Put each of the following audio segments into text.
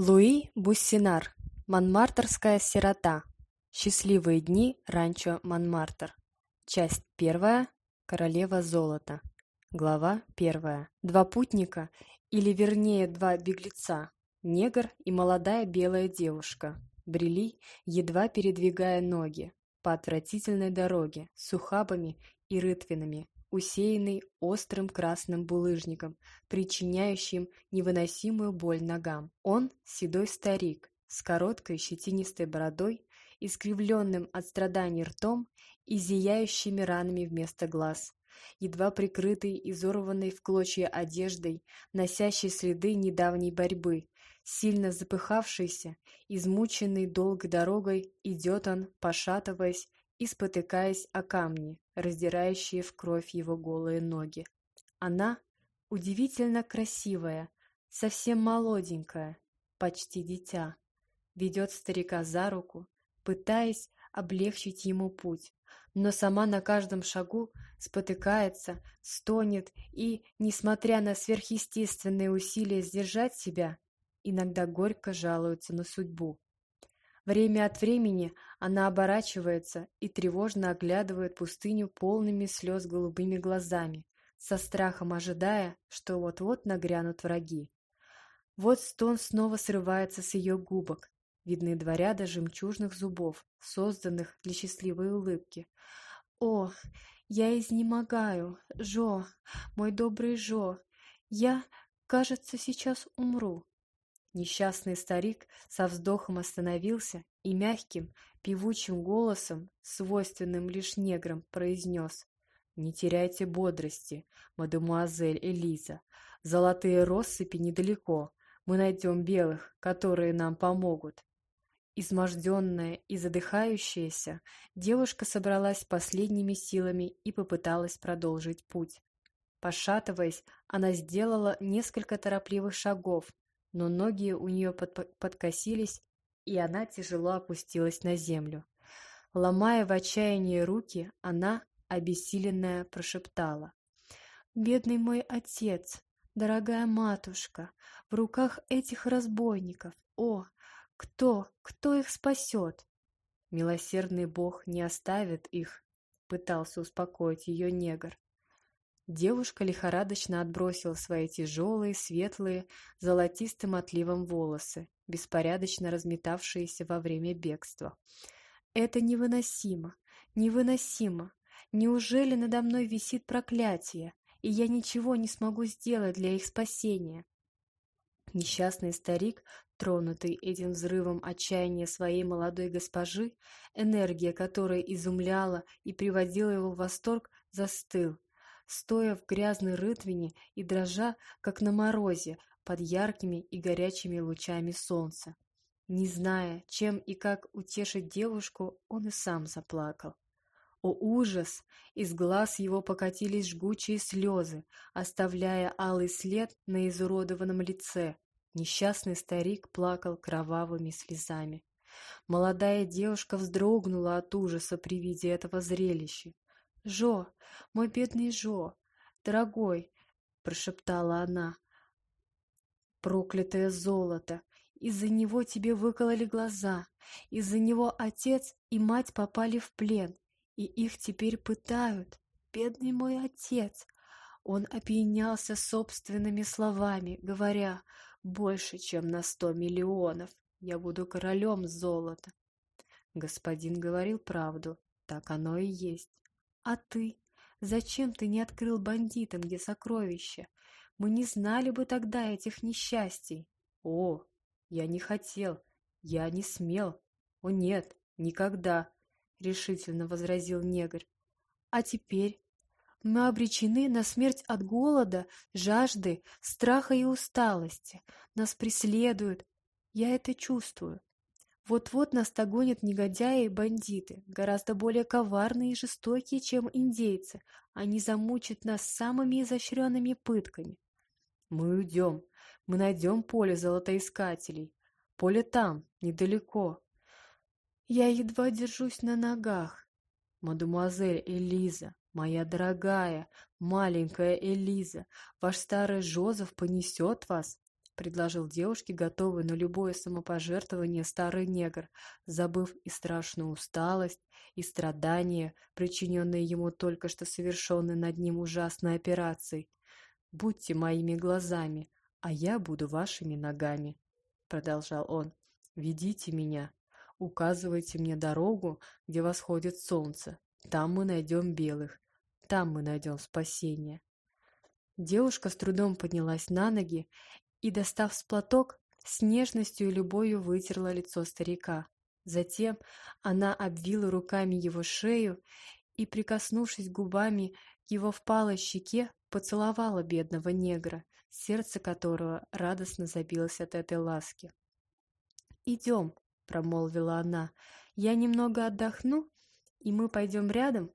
Луи Буссинар. Монмартерская сирота. Счастливые дни ранчо Монмартр. Часть первая. Королева золота. Глава первая. Два путника, или вернее два беглеца, негр и молодая белая девушка, брели, едва передвигая ноги, по отвратительной дороге с ухабами и рытвинами, усеянный острым красным булыжником, причиняющим невыносимую боль ногам. Он – седой старик, с короткой щетинистой бородой, искривленным от страданий ртом и зияющими ранами вместо глаз, едва прикрытый изорванной в клочья одеждой, носящий следы недавней борьбы, сильно запыхавшийся, измученный долгой дорогой, идет он, пошатываясь и спотыкаясь о камни, раздирающие в кровь его голые ноги. Она удивительно красивая, совсем молоденькая, почти дитя, ведет старика за руку, пытаясь облегчить ему путь, но сама на каждом шагу спотыкается, стонет и, несмотря на сверхъестественные усилия сдержать себя, иногда горько жалуется на судьбу. Время от времени она оборачивается и тревожно оглядывает пустыню полными слез голубыми глазами, со страхом ожидая, что вот-вот нагрянут враги. Вот стон снова срывается с ее губок. Видны два ряда жемчужных зубов, созданных для счастливой улыбки. «О, я изнемогаю, Жо, мой добрый Жо! Я, кажется, сейчас умру!» Несчастный старик со вздохом остановился и мягким, певучим голосом, свойственным лишь неграм, произнес «Не теряйте бодрости, мадемуазель Элиза. Золотые россыпи недалеко. Мы найдем белых, которые нам помогут». Изможденная и задыхающаяся, девушка собралась последними силами и попыталась продолжить путь. Пошатываясь, она сделала несколько торопливых шагов, но ноги у нее под подкосились, и она тяжело опустилась на землю. Ломая в отчаянии руки, она, обессиленная, прошептала. «Бедный мой отец, дорогая матушка, в руках этих разбойников. О, кто, кто их спасет?» «Милосердный Бог не оставит их», — пытался успокоить ее негр. Девушка лихорадочно отбросила свои тяжелые, светлые, золотистым отливом волосы, беспорядочно разметавшиеся во время бегства. «Это невыносимо! Невыносимо! Неужели надо мной висит проклятие, и я ничего не смогу сделать для их спасения?» Несчастный старик, тронутый этим взрывом отчаяния своей молодой госпожи, энергия которой изумляла и приводила его в восторг, застыл, стоя в грязной рытвине и дрожа, как на морозе, под яркими и горячими лучами солнца. Не зная, чем и как утешить девушку, он и сам заплакал. О ужас! Из глаз его покатились жгучие слезы, оставляя алый след на изуродованном лице. Несчастный старик плакал кровавыми слезами. Молодая девушка вздрогнула от ужаса при виде этого зрелища. «Жо, мой бедный Жо, дорогой!» — прошептала она. «Проклятое золото! Из-за него тебе выкололи глаза, из-за него отец и мать попали в плен, и их теперь пытают. Бедный мой отец!» Он опьянялся собственными словами, говоря «больше, чем на сто миллионов. Я буду королем золота». Господин говорил правду, так оно и есть. А ты? Зачем ты не открыл бандитам, где сокровища? Мы не знали бы тогда этих несчастий. О, я не хотел, я не смел. О нет, никогда, решительно возразил негр. А теперь мы обречены на смерть от голода, жажды, страха и усталости. Нас преследуют. Я это чувствую. Вот-вот нас догонят негодяи и бандиты, гораздо более коварные и жестокие, чем индейцы. Они замучат нас самыми изощренными пытками. Мы уйдем. Мы найдем поле золотоискателей. Поле там, недалеко. Я едва держусь на ногах. Мадемуазель Элиза, моя дорогая, маленькая Элиза, ваш старый Жозеф понесет вас. Предложил девушке, готовый на любое самопожертвование старый негр, забыв и страшную усталость, и страдания, причиненные ему только что совершенной над ним ужасной операцией. «Будьте моими глазами, а я буду вашими ногами», — продолжал он. «Ведите меня, указывайте мне дорогу, где восходит солнце. Там мы найдем белых, там мы найдем спасение». Девушка с трудом поднялась на ноги и, достав с платок, с нежностью и любовью вытерла лицо старика. Затем она обвила руками его шею и, прикоснувшись губами к его впалой щеке, поцеловала бедного негра, сердце которого радостно забилось от этой ласки. «Идем», — промолвила она, — «я немного отдохну, и мы пойдем рядом».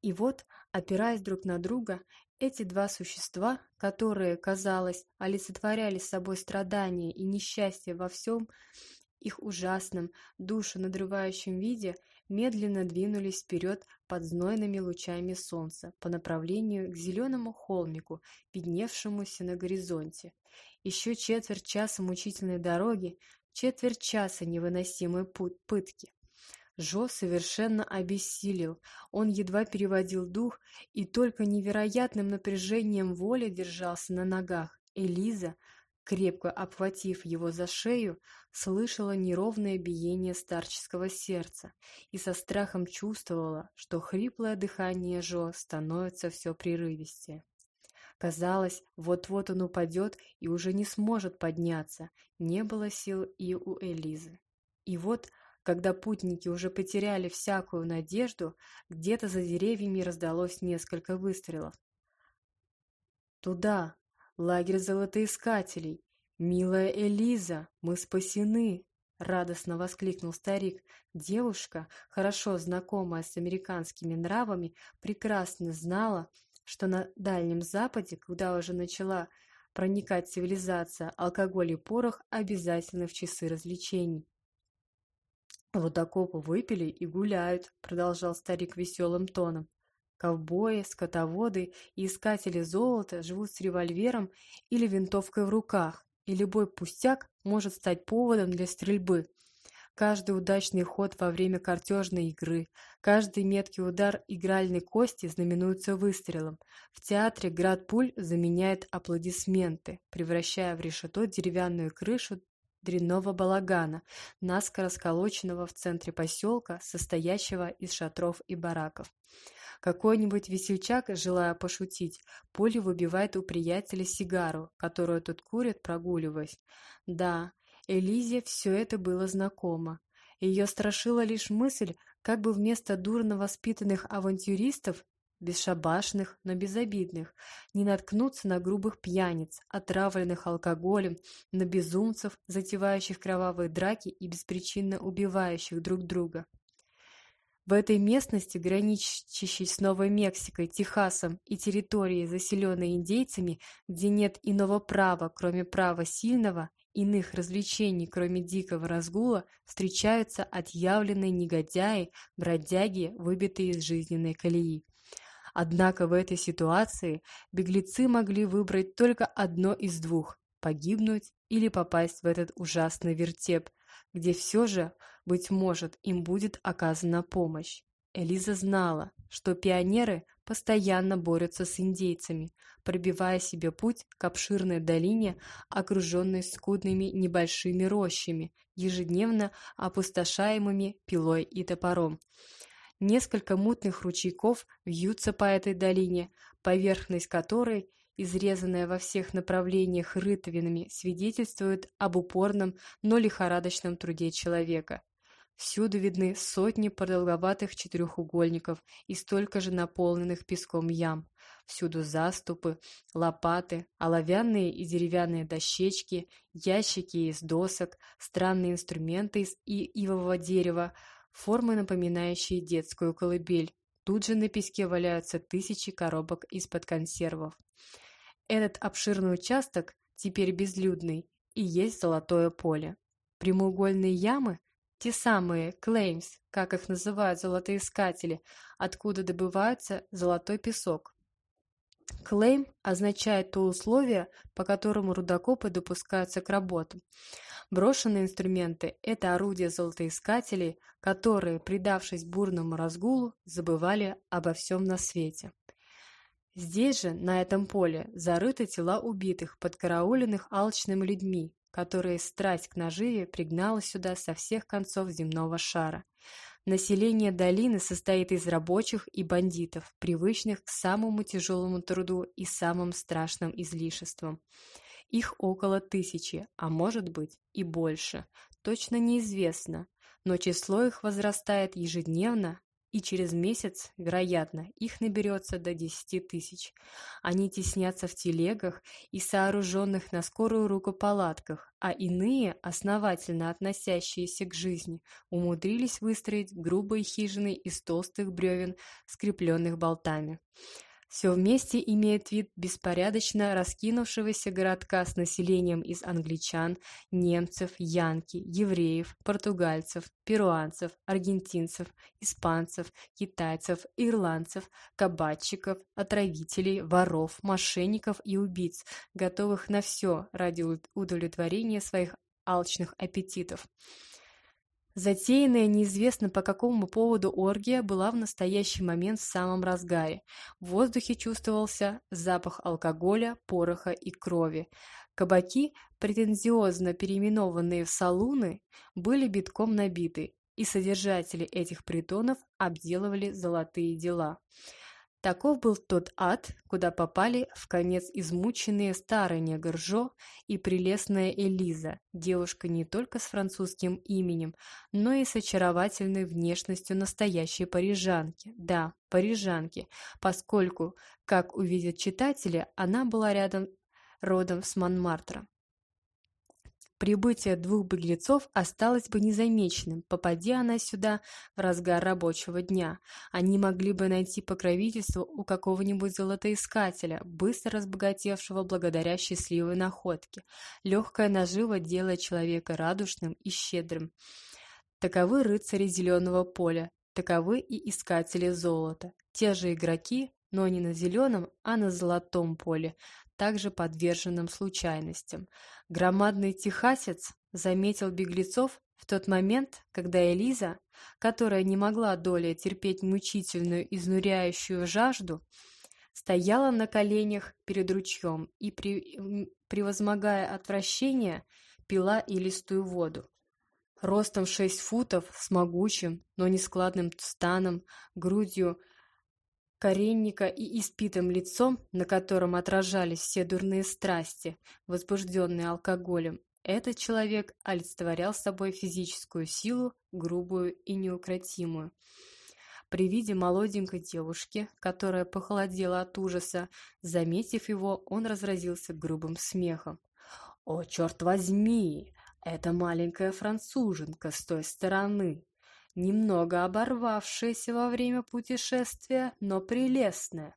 И вот, опираясь друг на друга, эти два существа, которые, казалось, олицетворяли собой страдания и несчастье во всем их ужасном, душу надрывающем виде, медленно двинулись вперед под знойными лучами солнца по направлению к зеленому холмику, видневшемуся на горизонте. Еще четверть часа мучительной дороги, четверть часа невыносимой пытки. Жо совершенно обессилел, он едва переводил дух и только невероятным напряжением воли держался на ногах. Элиза, крепко обхватив его за шею, слышала неровное биение старческого сердца и со страхом чувствовала, что хриплое дыхание Жо становится все прерывистее. Казалось, вот-вот он упадет и уже не сможет подняться, не было сил и у Элизы. И вот когда путники уже потеряли всякую надежду, где-то за деревьями раздалось несколько выстрелов. «Туда! Лагерь золотоискателей! Милая Элиза, мы спасены!» — радостно воскликнул старик. Девушка, хорошо знакомая с американскими нравами, прекрасно знала, что на Дальнем Западе, когда уже начала проникать цивилизация, алкоголь и порох обязательны в часы развлечений. «Водокопы выпили и гуляют», — продолжал старик веселым тоном. Ковбои, скотоводы и искатели золота живут с револьвером или винтовкой в руках, и любой пустяк может стать поводом для стрельбы. Каждый удачный ход во время картежной игры, каждый меткий удар игральной кости знаменуется выстрелом. В театре град пуль заменяет аплодисменты, превращая в решето деревянную крышу дрянного балагана, наскоро сколоченного в центре поселка, состоящего из шатров и бараков. Какой-нибудь весельчак, желая пошутить, пулей выбивает у приятеля сигару, которую тот курит, прогуливаясь. Да, Элизе все это было знакомо. Ее страшила лишь мысль, как бы вместо дурно воспитанных авантюристов бесшабашных, но безобидных, не наткнуться на грубых пьяниц, отравленных алкоголем, на безумцев, затевающих кровавые драки и беспричинно убивающих друг друга. В этой местности, граничащей с Новой Мексикой, Техасом и территорией, заселенной индейцами, где нет иного права, кроме права сильного, иных развлечений, кроме дикого разгула, встречаются отъявленные негодяи, бродяги, выбитые из жизненной колеи. Однако в этой ситуации беглецы могли выбрать только одно из двух – погибнуть или попасть в этот ужасный вертеп, где все же, быть может, им будет оказана помощь. Элиза знала, что пионеры постоянно борются с индейцами, пробивая себе путь к обширной долине, окруженной скудными небольшими рощами, ежедневно опустошаемыми пилой и топором. Несколько мутных ручейков вьются по этой долине, поверхность которой, изрезанная во всех направлениях рытвинами, свидетельствует об упорном, но лихорадочном труде человека. Всюду видны сотни продолговатых четырехугольников и столько же наполненных песком ям. Всюду заступы, лопаты, оловянные и деревянные дощечки, ящики из досок, странные инструменты из ивового дерева, формы, напоминающие детскую колыбель. Тут же на песке валяются тысячи коробок из-под консервов. Этот обширный участок, теперь безлюдный, и есть золотое поле. Прямоугольные ямы, те самые claims, как их называют золотоискатели, откуда добывается золотой песок. Клейм означает то условие, по которому рудокопы допускаются к работам. Брошенные инструменты – это орудия золотоискателей, которые, предавшись бурному разгулу, забывали обо всем на свете. Здесь же, на этом поле, зарыты тела убитых, подкарауленных алчными людьми, которые страсть к наживе пригнала сюда со всех концов земного шара. Население долины состоит из рабочих и бандитов, привычных к самому тяжелому труду и самым страшным излишествам. Их около тысячи, а может быть и больше. Точно неизвестно, но число их возрастает ежедневно, и через месяц, вероятно, их наберется до десяти тысяч. Они теснятся в телегах и сооруженных на скорую руку палатках, а иные, основательно относящиеся к жизни, умудрились выстроить грубые хижины из толстых бревен, скрепленных болтами. Все вместе имеет вид беспорядочно раскинувшегося городка с населением из англичан, немцев, янки, евреев, португальцев, перуанцев, аргентинцев, испанцев, китайцев, ирландцев, кабачиков, отравителей, воров, мошенников и убийц, готовых на все ради удовлетворения своих алчных аппетитов. Затеянная неизвестно по какому поводу оргия была в настоящий момент в самом разгаре. В воздухе чувствовался запах алкоголя, пороха и крови. Кабаки, претензиозно переименованные в салуны, были битком набиты, и содержатели этих притонов обделывали золотые дела. Таков был тот ад, куда попали в конец измученные старый негр Жо и прелестная Элиза, девушка не только с французским именем, но и с очаровательной внешностью настоящей парижанки. Да, парижанки, поскольку, как увидят читатели, она была рядом родом с Монмартра. Прибытие двух беглецов осталось бы незамеченным, попади она сюда в разгар рабочего дня. Они могли бы найти покровительство у какого-нибудь золотоискателя, быстро разбогатевшего благодаря счастливой находке. Легкая нажива делает человека радушным и щедрым. Таковы рыцари зеленого поля, таковы и искатели золота. Те же игроки, но не на зеленом, а на золотом поле, также подверженным случайностям. Громадный техасец заметил беглецов в тот момент, когда Элиза, которая не могла долей терпеть мучительную, изнуряющую жажду, стояла на коленях перед ручьем и, при, превозмогая отвращение, пила илистую воду. Ростом шесть футов, с могучим, но нескладным станом, грудью коренника и испитым лицом, на котором отражались все дурные страсти, возбужденные алкоголем, этот человек олицетворял собой физическую силу, грубую и неукротимую. При виде молоденькой девушки, которая похолодела от ужаса, заметив его, он разразился грубым смехом. «О, черт возьми! Это маленькая француженка с той стороны!» Немного оборвавшаяся во время путешествия, но прелестная.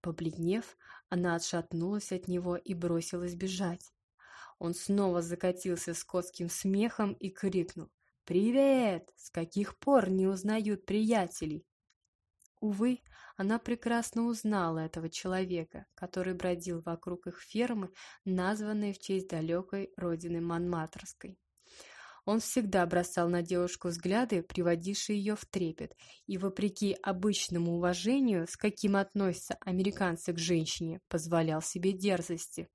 Побледнев, она отшатнулась от него и бросилась бежать. Он снова закатился скотским смехом и крикнул «Привет! С каких пор не узнают приятелей?» Увы, она прекрасно узнала этого человека, который бродил вокруг их фермы, названной в честь далекой родины Монматрской. Он всегда бросал на девушку взгляды, приводившие ее в трепет, и, вопреки обычному уважению, с каким относятся американцы к женщине, позволял себе дерзости.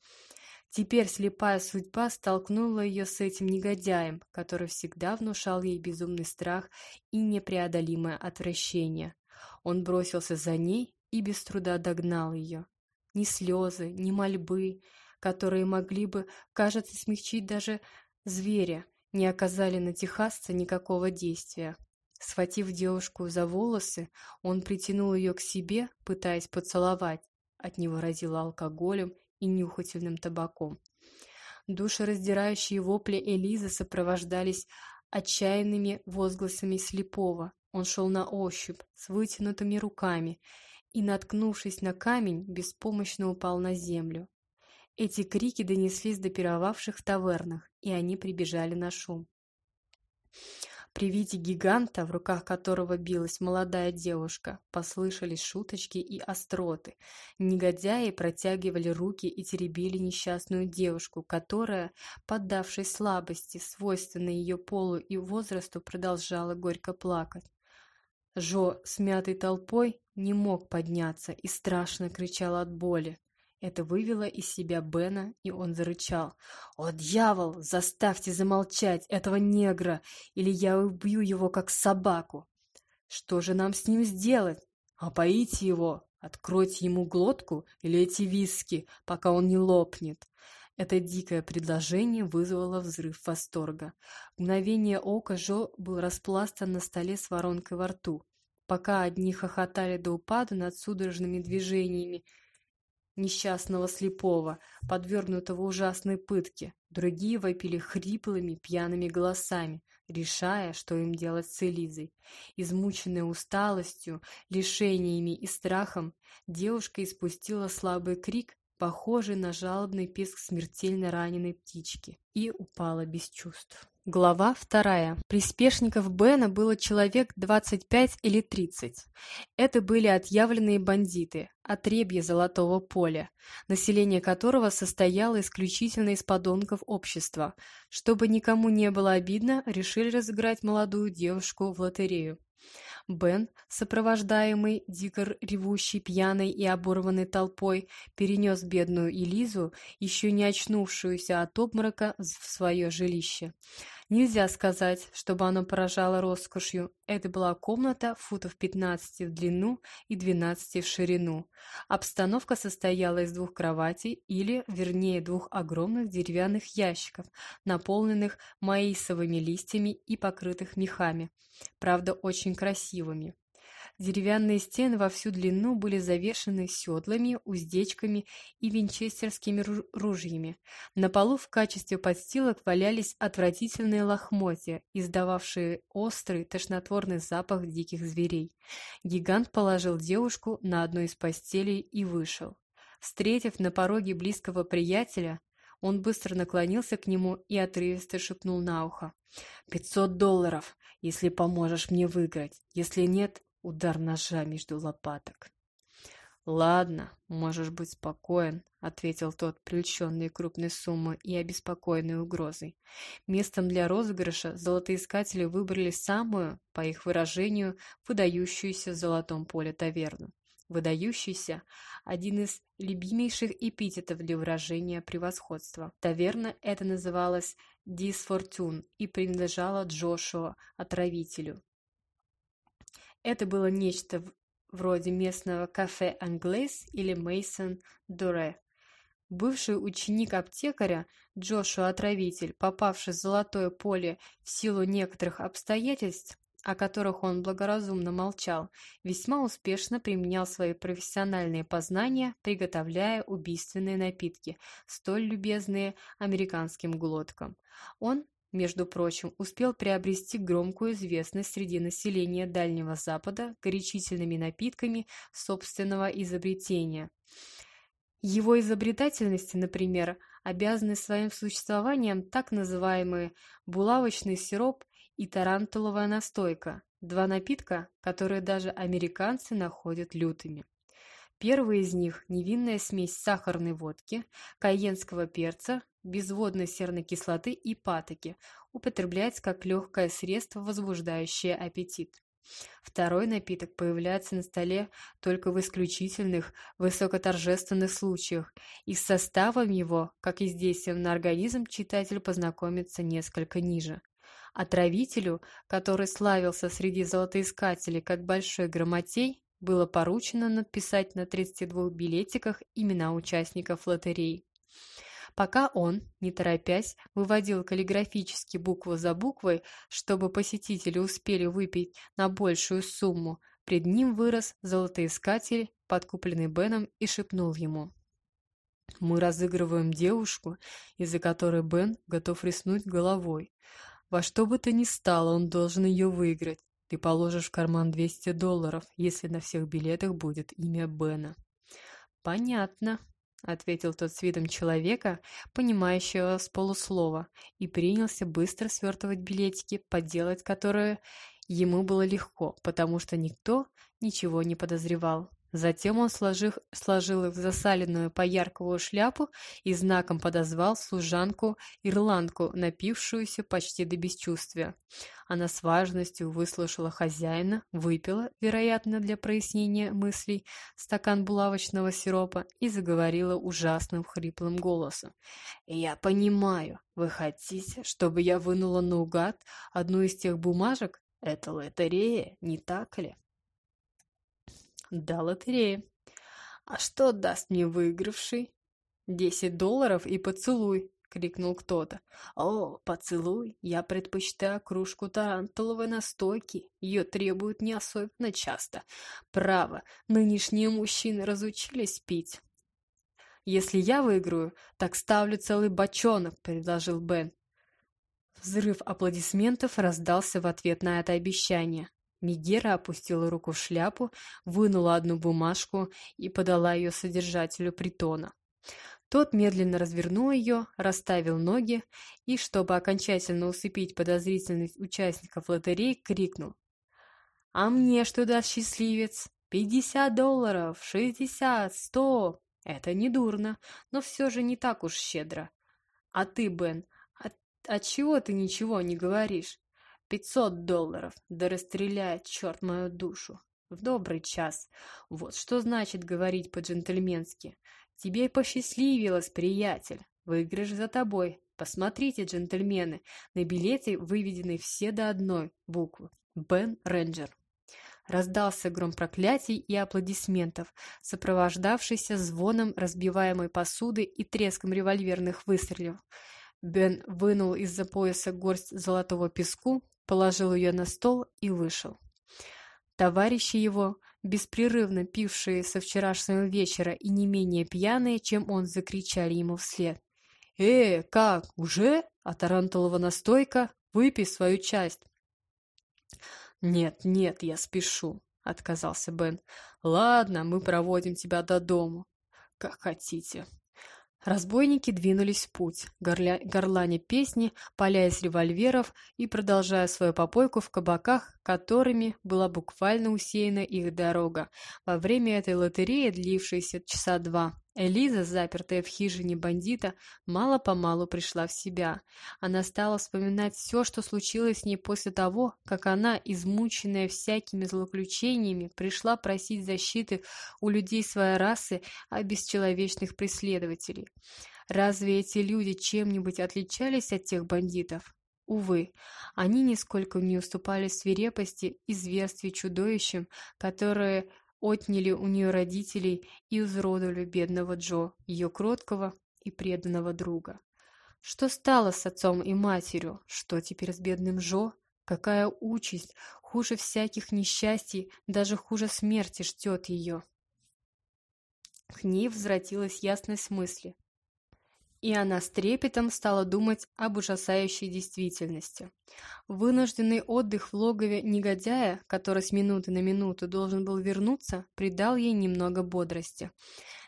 Теперь слепая судьба столкнула ее с этим негодяем, который всегда внушал ей безумный страх и непреодолимое отвращение. Он бросился за ней и без труда догнал ее. Ни слезы, ни мольбы, которые могли бы, кажется, смягчить даже зверя, не оказали на техасца никакого действия. Схватив девушку за волосы, он притянул ее к себе, пытаясь поцеловать. От него разило алкоголем и нюхательным табаком. Душераздирающие вопли Элизы сопровождались отчаянными возгласами слепого. Он шел на ощупь, с вытянутыми руками, и, наткнувшись на камень, беспомощно упал на землю. Эти крики донеслись до пировавших в тавернах, и они прибежали на шум. При виде гиганта, в руках которого билась молодая девушка, послышались шуточки и остроты. Негодяи протягивали руки и теребили несчастную девушку, которая, поддавшись слабости, свойственной ее полу и возрасту, продолжала горько плакать. Жо, смятый толпой, не мог подняться и страшно кричал от боли. Это вывело из себя Бена, и он зарычал. «О, дьявол! Заставьте замолчать этого негра, или я убью его, как собаку!» «Что же нам с ним сделать? Опоите его, откройте ему глотку или эти виски, пока он не лопнет!» Это дикое предложение вызвало взрыв восторга. В мгновение ока Жо был распластан на столе с воронкой во рту. Пока одни хохотали до упаду над судорожными движениями, несчастного слепого, подвергнутого ужасной пытке. Другие вопили хриплыми, пьяными голосами, решая, что им делать с Элизой. Измученная усталостью, лишениями и страхом, девушка испустила слабый крик, похожий на жалобный писк смертельно раненой птички, и упала без чувств. Глава вторая. Приспешников Бена было человек 25 или 30. Это были отъявленные бандиты, отребье Золотого поля, население которого состояло исключительно из подонков общества. Чтобы никому не было обидно, решили разыграть молодую девушку в лотерею. Бен, сопровождаемый дико ревущей пьяной и оборванной толпой, перенес бедную Элизу, еще не очнувшуюся от обморока, в свое жилище. Нельзя сказать, чтобы оно поражало роскошью. Это была комната футов 15 в длину и 12 в ширину. Обстановка состояла из двух кроватей или, вернее, двух огромных деревянных ящиков, наполненных маисовыми листьями и покрытых мехами. Правда, очень красивыми. Деревянные стены во всю длину были завешены седлами, уздечками и винчестерскими ружьями. На полу в качестве подстилок валялись отвратительные лохмотья, издававшие острый, тошнотворный запах диких зверей. Гигант положил девушку на одну из постелей и вышел. Встретив на пороге близкого приятеля, он быстро наклонился к нему и отрывисто шепнул на ухо. «Пятьсот долларов, если поможешь мне выиграть. Если нет, удар ножа между лопаток. «Ладно, можешь быть спокоен», — ответил тот, прельщенный крупной суммой и обеспокоенной угрозой. Местом для розыгрыша золотоискатели выбрали самую, по их выражению, выдающуюся в золотом поле таверну. Выдающийся – один из любимейших эпитетов для выражения превосходства. Таверна эта называлась «Дисфортюн» и принадлежала Джошуа, отравителю. Это было нечто вроде местного кафе «Англес» или «Мейсон Дуре». Бывший ученик аптекаря, Джошуа Отравитель, попавший в золотое поле в силу некоторых обстоятельств, о которых он благоразумно молчал, весьма успешно применял свои профессиональные познания, приготовляя убийственные напитки, столь любезные американским глоткам. Он между прочим, успел приобрести громкую известность среди населения Дальнего Запада горячительными напитками собственного изобретения. Его изобретательности, например, обязаны своим существованием так называемый булавочный сироп и тарантуловая настойка, два напитка, которые даже американцы находят лютыми. Первый из них – невинная смесь сахарной водки, кайенского перца, безводной серной кислоты и патоки, употребляется как легкое средство, возбуждающее аппетит. Второй напиток появляется на столе только в исключительных, высокоторжественных случаях, и с составом его, как и здесь на организм, читатель познакомится несколько ниже. Отравителю, который славился среди золотоискателей как большой грамотей, было поручено написать на 32 билетиках имена участников лотереи. Пока он, не торопясь, выводил каллиграфически букву за буквой, чтобы посетители успели выпить на большую сумму, пред ним вырос золотоискатель, подкупленный Беном, и шепнул ему. «Мы разыгрываем девушку, из-за которой Бен готов риснуть головой. Во что бы то ни стало, он должен ее выиграть. Ты положишь в карман 200 долларов, если на всех билетах будет имя Бена. Понятно, — ответил тот с видом человека, понимающего с полуслова, и принялся быстро свертывать билетики, подделать которые ему было легко, потому что никто ничего не подозревал. Затем он сложил, сложил их в засаленную поярковую шляпу и знаком подозвал служанку-ирландку, напившуюся почти до бесчувствия. Она с важностью выслушала хозяина, выпила, вероятно, для прояснения мыслей, стакан булавочного сиропа и заговорила ужасным хриплым голосом. «Я понимаю, вы хотите, чтобы я вынула наугад одну из тех бумажек? Это лотерея, не так ли?» Да, лотерея. А что даст мне выигравший? Десять долларов и поцелуй, крикнул кто-то. О, поцелуй, я предпочитаю кружку тарантуловой настойки. Ее требуют не особенно часто. Право, нынешние мужчины разучились пить. «Если я выиграю, так ставлю целый бочонок», — предложил Бен. Взрыв аплодисментов раздался в ответ на это обещание. Мегера опустила руку в шляпу, вынула одну бумажку и подала ее содержателю притона. Тот медленно развернул ее, расставил ноги и, чтобы окончательно усыпить подозрительность участников лотереи, крикнул. «А мне что даст счастливец? Пятьдесят долларов, шестьдесят, сто! Это не дурно, но все же не так уж щедро. А ты, Бен, от, отчего ты ничего не говоришь? Пятьсот долларов, да расстреляет, черт мою душу. В добрый час. Вот что значит говорить по-джентльменски. Тебе посчастливилось, приятель. Выигрыш за тобой. Посмотрите, джентльмены, на билете выведены все до одной буквы. Бен Рейнджер. Раздался гром проклятий и аплодисментов, сопровождавшийся звоном разбиваемой посуды и треском револьверных выстрелов. Бен вынул из-за пояса горсть золотого песку, положил ее на стол и вышел. Товарищи его, беспрерывно пившие со вчерашнего вечера и не менее пьяные, чем он, закричали ему вслед. «Э, как, уже? А тарантулова настойка? Выпей свою часть!» «Нет, нет, я спешу», — отказался Бен. «Ладно, мы проводим тебя до дому. Как хотите». Разбойники двинулись в путь, горля... горланя песни, из револьверов и продолжая свою попойку в кабаках, которыми была буквально усеяна их дорога. Во время этой лотереи, длившейся часа два, Элиза, запертая в хижине бандита, мало-помалу пришла в себя. Она стала вспоминать все, что случилось с ней после того, как она, измученная всякими злоключениями, пришла просить защиты у людей своей расы от бесчеловечных преследователей. Разве эти люди чем-нибудь отличались от тех бандитов? Увы, они нисколько не уступали свирепости и зверстве чудовищам, которые отняли у нее родителей и изродовали бедного Джо, ее кроткого и преданного друга. Что стало с отцом и матерью? Что теперь с бедным Джо? Какая участь, хуже всяких несчастий, даже хуже смерти ждет ее? К ней возвратилась ясность мысли и она с трепетом стала думать об ужасающей действительности. Вынужденный отдых в логове негодяя, который с минуты на минуту должен был вернуться, придал ей немного бодрости.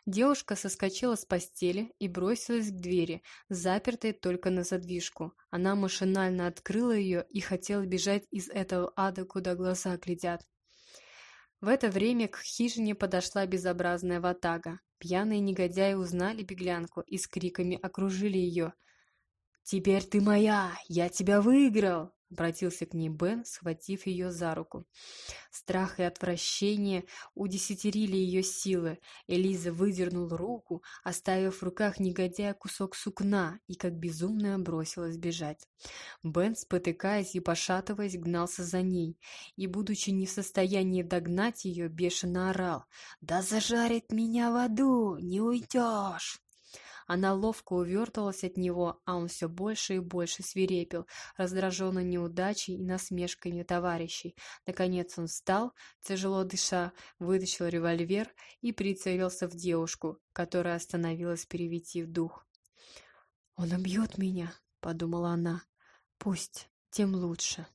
Девушка соскочила с постели и бросилась к двери, запертой только на задвижку. Она машинально открыла ее и хотела бежать из этого ада, куда глаза глядят. В это время к хижине подошла безобразная ватага. Пьяные негодяи узнали беглянку и с криками окружили ее. «Теперь ты моя! Я тебя выиграл!» Обратился к ней Бен, схватив ее за руку. Страх и отвращение удесятерили ее силы. Элиза выдернула руку, оставив в руках негодяя кусок сукна, и как безумная бросилась бежать. Бен, спотыкаясь и пошатываясь, гнался за ней, и, будучи не в состоянии догнать ее, бешено орал. «Да зажарит меня в аду! Не уйдешь!» Она ловко увертывалась от него, а он все больше и больше свирепел, раздраженный неудачей и насмешками товарищей. Наконец он встал, тяжело дыша, вытащил револьвер и прицелился в девушку, которая остановилась, перевести в дух. «Он убьет меня», — подумала она. «Пусть, тем лучше».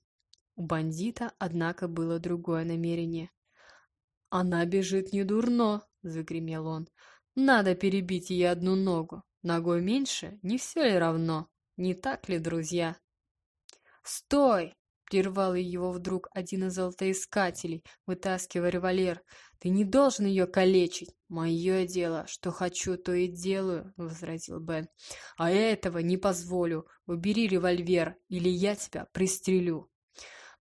У бандита, однако, было другое намерение. «Она бежит не дурно», — загремел он. Надо перебить ей одну ногу. Ногой меньше, не все ли равно? Не так ли, друзья? «Стой!» — прервал его вдруг один из золотоискателей, вытаскивая револьвер. «Ты не должен ее калечить!» «Мое дело, что хочу, то и делаю», — возразил Бен. «А я этого не позволю. Убери револьвер, или я тебя пристрелю».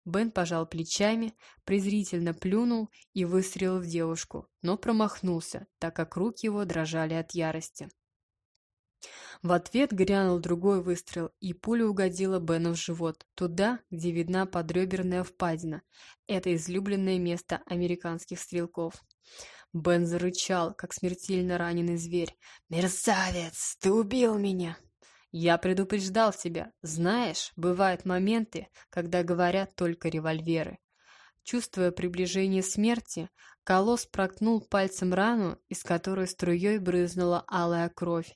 Бен пожал плечами, презрительно плюнул и выстрелил в девушку, но промахнулся, так как руки его дрожали от ярости. В ответ грянул другой выстрел, и пуля угодила Бену в живот, туда, где видна подреберная впадина. Это излюбленное место американских стрелков. Бен зарычал, как смертельно раненый зверь. «Мерзавец, ты убил меня!» «Я предупреждал тебя. Знаешь, бывают моменты, когда говорят только револьверы». Чувствуя приближение смерти, Колосс проткнул пальцем рану, из которой струей брызнула алая кровь,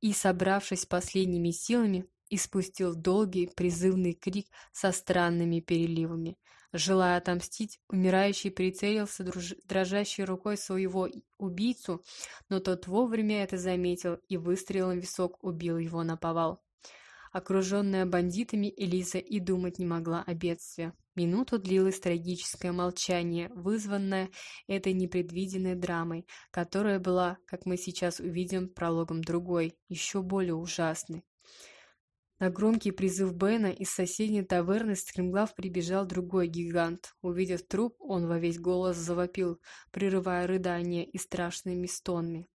и, собравшись последними силами, испустил долгий призывный крик со странными переливами. Желая отомстить, умирающий прицелился дрожащей рукой своего убийцу, но тот вовремя это заметил и выстрелом в висок убил его на повал. Окруженная бандитами, Элиза и думать не могла о бедствии. Минуту длилось трагическое молчание, вызванное этой непредвиденной драмой, которая была, как мы сейчас увидим, прологом другой, еще более ужасной. На громкий призыв Бена из соседней таверны стремглав прибежал другой гигант. Увидев труп, он во весь голос завопил, прерывая рыдания и страшными стонами.